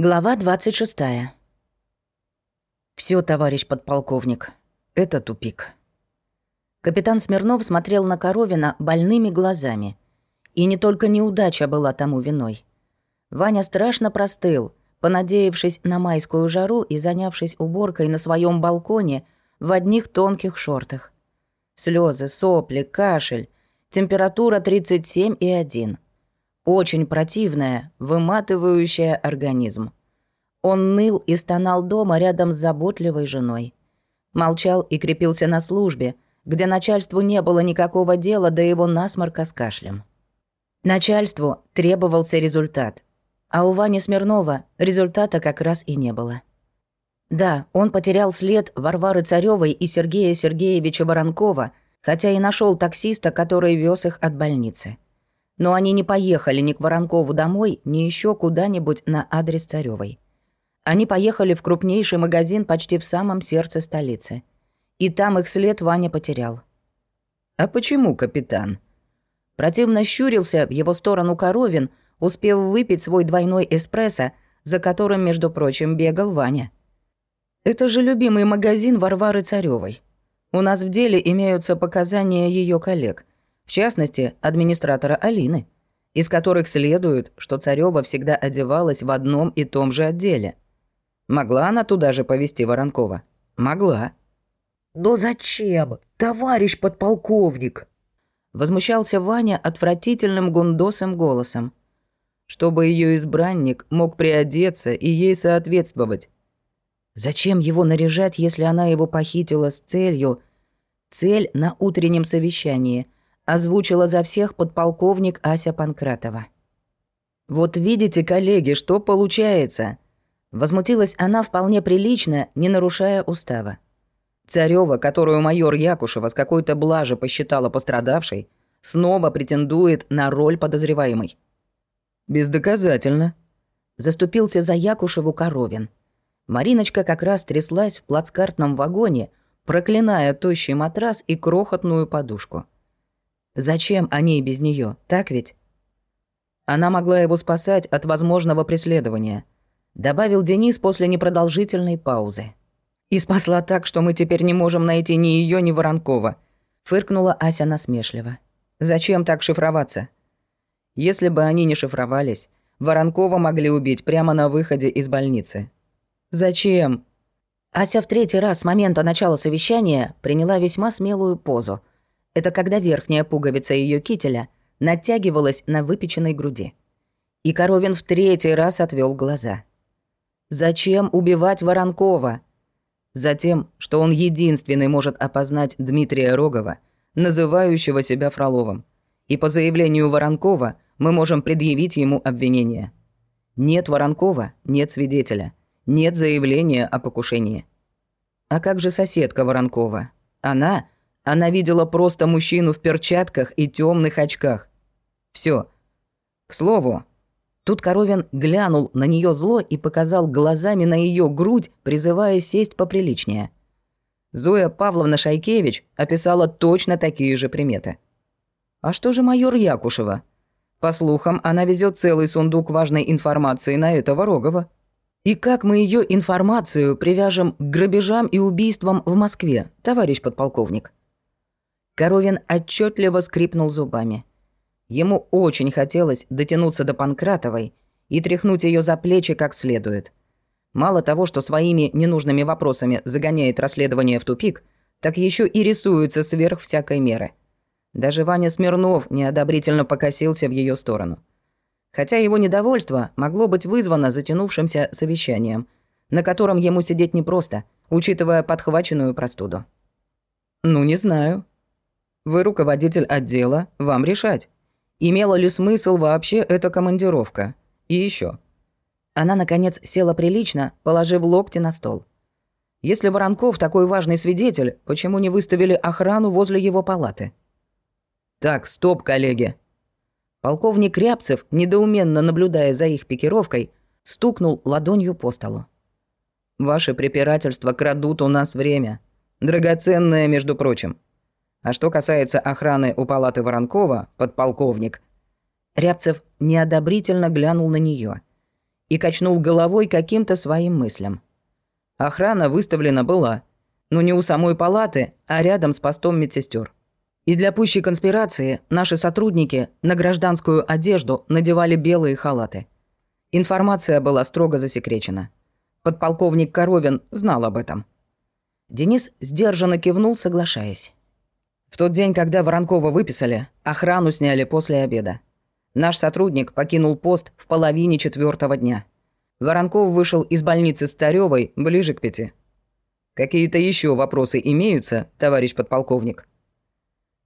Глава 26. Все, товарищ подполковник, это тупик. Капитан Смирнов смотрел на Коровина больными глазами. И не только неудача была тому виной. Ваня страшно простыл, понадеявшись на майскую жару и занявшись уборкой на своем балконе в одних тонких шортах. Слезы, сопли, кашель, температура 37,1. Очень противная, выматывающая организм. Он ныл и стонал дома рядом с заботливой женой. Молчал и крепился на службе, где начальству не было никакого дела до его насморка с кашлем. Начальству требовался результат, а у Вани Смирнова результата как раз и не было. Да, он потерял след Варвары Царёвой и Сергея Сергеевича Воронкова, хотя и нашел таксиста, который вез их от больницы. Но они не поехали ни к Воронкову домой, ни еще куда-нибудь на адрес Царёвой. Они поехали в крупнейший магазин почти в самом сердце столицы. И там их след Ваня потерял. «А почему, капитан?» Противно щурился в его сторону Коровин, успев выпить свой двойной эспрессо, за которым, между прочим, бегал Ваня. «Это же любимый магазин Варвары Царёвой. У нас в деле имеются показания ее коллег в частности, администратора Алины, из которых следует, что Царёва всегда одевалась в одном и том же отделе. Могла она туда же повести Воронкова? Могла. «Но зачем, товарищ подполковник?» Возмущался Ваня отвратительным гундосым голосом. Чтобы ее избранник мог приодеться и ей соответствовать. Зачем его наряжать, если она его похитила с целью... Цель на утреннем совещании — озвучила за всех подполковник Ася Панкратова. «Вот видите, коллеги, что получается?» Возмутилась она вполне прилично, не нарушая устава. Царёва, которую майор Якушева с какой-то блажи посчитала пострадавшей, снова претендует на роль подозреваемой. «Бездоказательно», — заступился за Якушеву Коровин. Мариночка как раз тряслась в плацкартном вагоне, проклиная тощий матрас и крохотную подушку. Зачем они без нее, так ведь? Она могла его спасать от возможного преследования, добавил Денис после непродолжительной паузы. И спасла так, что мы теперь не можем найти ни ее, ни Воронкова, фыркнула Ася насмешливо. Зачем так шифроваться? Если бы они не шифровались, Воронкова могли убить прямо на выходе из больницы. Зачем? Ася в третий раз с момента начала совещания приняла весьма смелую позу, это когда верхняя пуговица ее кителя натягивалась на выпеченной груди. И Коровин в третий раз отвел глаза. Зачем убивать Воронкова? Затем, что он единственный может опознать Дмитрия Рогова, называющего себя Фроловым. И по заявлению Воронкова мы можем предъявить ему обвинение. Нет Воронкова, нет свидетеля, нет заявления о покушении. А как же соседка Воронкова? Она она видела просто мужчину в перчатках и темных очках. Все. К слову, тут Коровин глянул на нее зло и показал глазами на ее грудь, призывая сесть поприличнее. Зоя Павловна Шайкевич описала точно такие же приметы. А что же майор Якушева? По слухам, она везет целый сундук важной информации на этого Рогова. И как мы ее информацию привяжем к грабежам и убийствам в Москве, товарищ подполковник? Коровин отчетливо скрипнул зубами. Ему очень хотелось дотянуться до Панкратовой и тряхнуть ее за плечи как следует. Мало того, что своими ненужными вопросами загоняет расследование в тупик, так еще и рисуется сверх всякой меры. Даже Ваня Смирнов неодобрительно покосился в ее сторону. Хотя его недовольство могло быть вызвано затянувшимся совещанием, на котором ему сидеть непросто, учитывая подхваченную простуду. «Ну, не знаю», вы руководитель отдела, вам решать. Имела ли смысл вообще эта командировка? И еще. Она, наконец, села прилично, положив локти на стол. Если Воронков такой важный свидетель, почему не выставили охрану возле его палаты? Так, стоп, коллеги. Полковник Рябцев, недоуменно наблюдая за их пикировкой, стукнул ладонью по столу. Ваши препирательства крадут у нас время. Драгоценное, между прочим. А что касается охраны у палаты Воронкова, подполковник...» Рябцев неодобрительно глянул на нее. и качнул головой каким-то своим мыслям. Охрана выставлена была, но не у самой палаты, а рядом с постом медсестер. И для пущей конспирации наши сотрудники на гражданскую одежду надевали белые халаты. Информация была строго засекречена. Подполковник Коровин знал об этом. Денис сдержанно кивнул, соглашаясь. В тот день, когда Воронкова выписали, охрану сняли после обеда. Наш сотрудник покинул пост в половине четвертого дня. Воронков вышел из больницы с Царёвой ближе к пяти. Какие-то еще вопросы имеются, товарищ подполковник?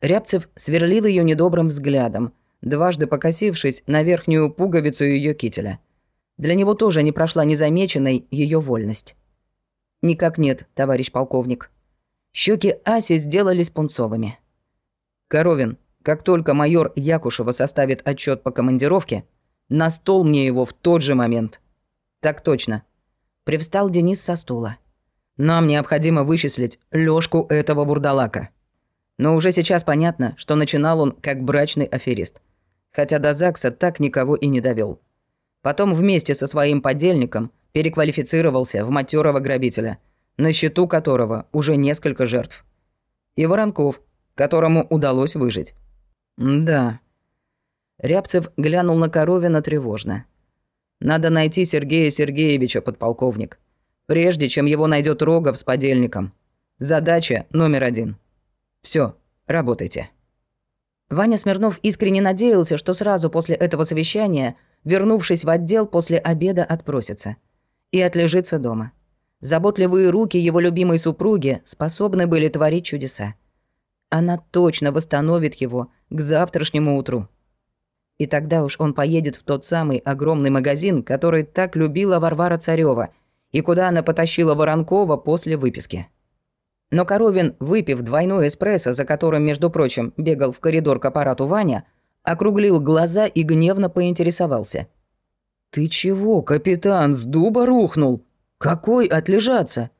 Рябцев сверлил ее недобрым взглядом, дважды покосившись на верхнюю пуговицу ее кителя. Для него тоже не прошла незамеченной ее вольность. «Никак нет, товарищ полковник». Щеки Аси сделались пунцовыми. «Коровин, как только майор Якушева составит отчет по командировке, на стол мне его в тот же момент». «Так точно». Привстал Денис со стула. «Нам необходимо вычислить Лёшку этого бурдалака». Но уже сейчас понятно, что начинал он как брачный аферист. Хотя до ЗАГСа так никого и не довел. Потом вместе со своим подельником переквалифицировался в матерого грабителя, на счету которого уже несколько жертв. И Воронков, которому удалось выжить. Да. Рябцев глянул на Коровина тревожно. Надо найти Сергея Сергеевича, подполковник. Прежде чем его найдет Рогов с подельником. Задача номер один. Все, работайте. Ваня Смирнов искренне надеялся, что сразу после этого совещания, вернувшись в отдел после обеда, отпросится. И отлежится дома. Заботливые руки его любимой супруги способны были творить чудеса. Она точно восстановит его к завтрашнему утру. И тогда уж он поедет в тот самый огромный магазин, который так любила Варвара Царева, и куда она потащила Воронкова после выписки. Но Коровин, выпив двойной эспрессо, за которым, между прочим, бегал в коридор к аппарату Ваня, округлил глаза и гневно поинтересовался. «Ты чего, капитан, с дуба рухнул? Какой отлежаться?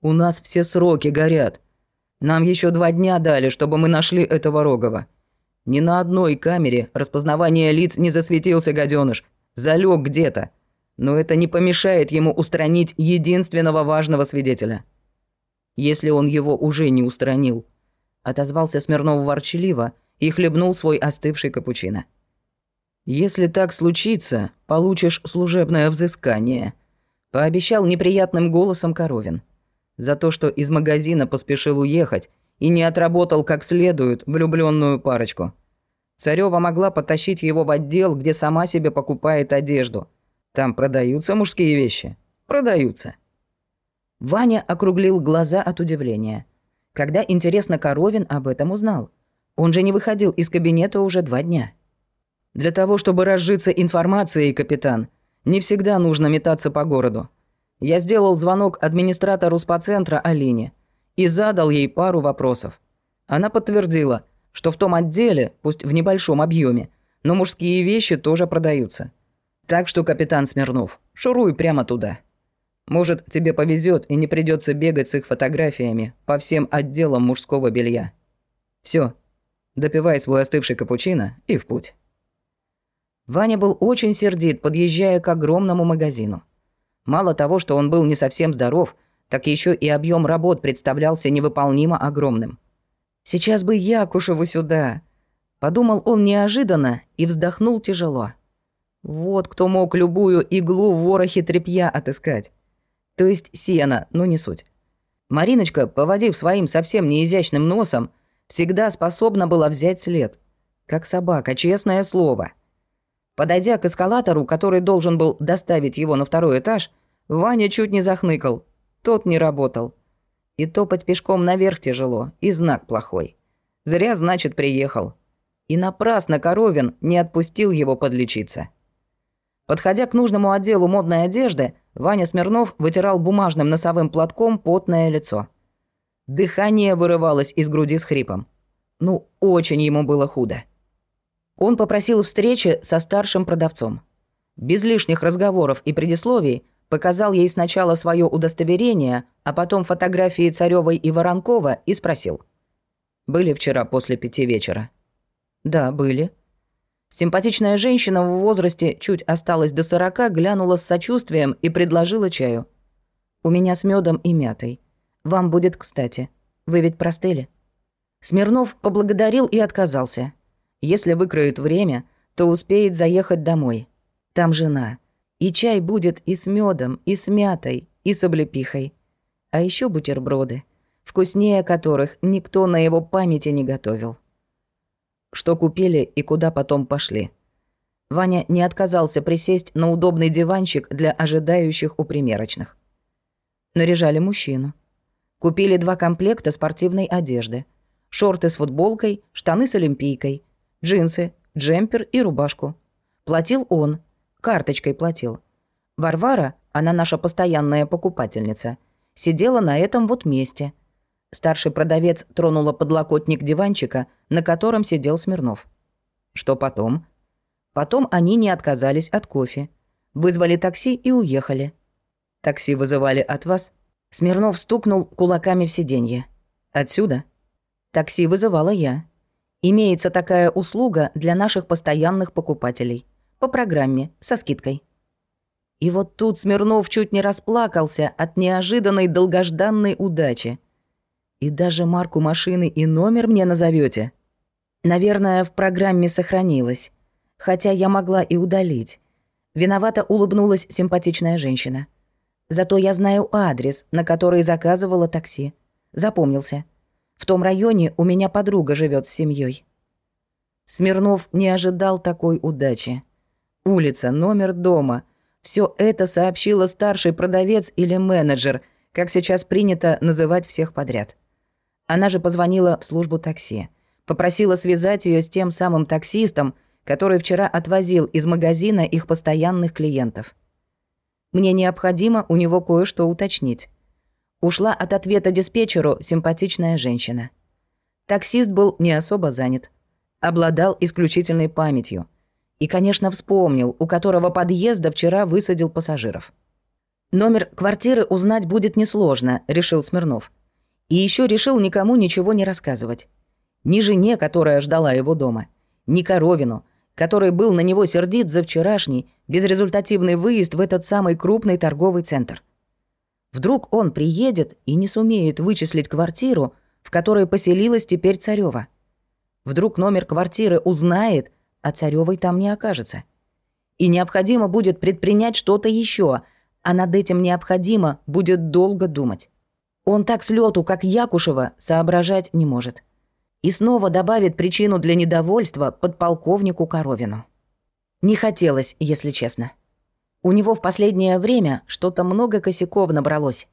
У нас все сроки горят. Нам еще два дня дали, чтобы мы нашли этого Рогова. Ни на одной камере распознавание лиц не засветился гаденыш, залег где-то. Но это не помешает ему устранить единственного важного свидетеля. Если он его уже не устранил, отозвался Смирнов ворчливо и хлебнул свой остывший капучино. Если так случится, получишь служебное взыскание, пообещал неприятным голосом Коровин. За то, что из магазина поспешил уехать и не отработал как следует влюбленную парочку. Царева могла потащить его в отдел, где сама себе покупает одежду. Там продаются мужские вещи. Продаются. Ваня округлил глаза от удивления. Когда, интересно, Коровин об этом узнал? Он же не выходил из кабинета уже два дня. Для того, чтобы разжиться информацией, капитан, не всегда нужно метаться по городу. Я сделал звонок администратору спа-центра Алине и задал ей пару вопросов. Она подтвердила, что в том отделе, пусть в небольшом объеме, но мужские вещи тоже продаются. Так что, капитан Смирнов, шуруй прямо туда. Может, тебе повезет и не придется бегать с их фотографиями по всем отделам мужского белья. Все, допивай свой остывший капучино и в путь. Ваня был очень сердит, подъезжая к огромному магазину. Мало того, что он был не совсем здоров, так еще и объем работ представлялся невыполнимо огромным. Сейчас бы Якушеву сюда. Подумал он неожиданно и вздохнул тяжело. Вот кто мог любую иглу в ворохе тряпья отыскать. То есть сена, но не суть. Мариночка, поводив своим совсем неизящным носом, всегда способна была взять след. Как собака, честное слово. Подойдя к эскалатору, который должен был доставить его на второй этаж, Ваня чуть не захныкал. Тот не работал. И топать пешком наверх тяжело, и знак плохой. Зря, значит, приехал. И напрасно Коровин не отпустил его подлечиться. Подходя к нужному отделу модной одежды, Ваня Смирнов вытирал бумажным носовым платком потное лицо. Дыхание вырывалось из груди с хрипом. Ну, очень ему было худо. Он попросил встречи со старшим продавцом. Без лишних разговоров и предисловий показал ей сначала свое удостоверение, а потом фотографии Царёвой и Воронкова и спросил. «Были вчера после пяти вечера?» «Да, были». Симпатичная женщина в возрасте чуть осталась до сорока, глянула с сочувствием и предложила чаю. «У меня с медом и мятой. Вам будет кстати. Вы ведь простыли?» Смирнов поблагодарил и отказался. Если выкроет время, то успеет заехать домой. Там жена. И чай будет и с медом, и с мятой, и с облепихой. А еще бутерброды, вкуснее которых никто на его памяти не готовил. Что купили и куда потом пошли. Ваня не отказался присесть на удобный диванчик для ожидающих у примерочных. Наряжали мужчину. Купили два комплекта спортивной одежды. Шорты с футболкой, штаны с олимпийкой, джинсы, джемпер и рубашку. Платил он, карточкой платил. Варвара, она наша постоянная покупательница, сидела на этом вот месте – Старший продавец тронула подлокотник диванчика, на котором сидел Смирнов. Что потом? Потом они не отказались от кофе. Вызвали такси и уехали. Такси вызывали от вас? Смирнов стукнул кулаками в сиденье. Отсюда? Такси вызывала я. Имеется такая услуга для наших постоянных покупателей. По программе, со скидкой. И вот тут Смирнов чуть не расплакался от неожиданной долгожданной удачи. И даже марку машины и номер мне назовете. Наверное, в программе сохранилось. Хотя я могла и удалить. Виновато улыбнулась симпатичная женщина. Зато я знаю адрес, на который заказывала такси. Запомнился. В том районе у меня подруга живет с семьей. Смирнов не ожидал такой удачи. Улица, номер дома. Все это сообщила старший продавец или менеджер, как сейчас принято называть всех подряд. Она же позвонила в службу такси. Попросила связать ее с тем самым таксистом, который вчера отвозил из магазина их постоянных клиентов. Мне необходимо у него кое-что уточнить. Ушла от ответа диспетчеру симпатичная женщина. Таксист был не особо занят. Обладал исключительной памятью. И, конечно, вспомнил, у которого подъезда вчера высадил пассажиров. «Номер квартиры узнать будет несложно», — решил Смирнов. И еще решил никому ничего не рассказывать. Ни жене, которая ждала его дома, ни Коровину, который был на него сердит за вчерашний, безрезультативный выезд в этот самый крупный торговый центр. Вдруг он приедет и не сумеет вычислить квартиру, в которой поселилась теперь Царёва. Вдруг номер квартиры узнает, а Царёвой там не окажется. И необходимо будет предпринять что-то еще, а над этим необходимо будет долго думать. Он так с лету, как Якушева, соображать не может. И снова добавит причину для недовольства подполковнику Коровину. Не хотелось, если честно. У него в последнее время что-то много косяков набралось.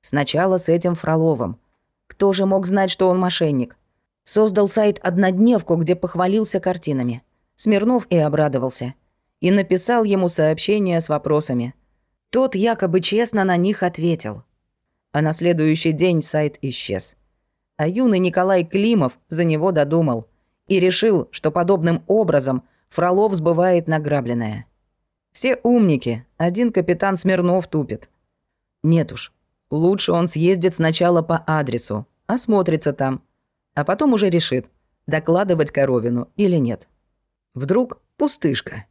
Сначала с этим Фроловым. Кто же мог знать, что он мошенник? Создал сайт «Однодневку», где похвалился картинами. Смирнов и обрадовался. И написал ему сообщение с вопросами. Тот якобы честно на них ответил а на следующий день сайт исчез. А юный Николай Климов за него додумал и решил, что подобным образом Фролов сбывает награбленное. Все умники, один капитан Смирнов тупит. Нет уж, лучше он съездит сначала по адресу, осмотрится там, а потом уже решит, докладывать Коровину или нет. Вдруг пустышка.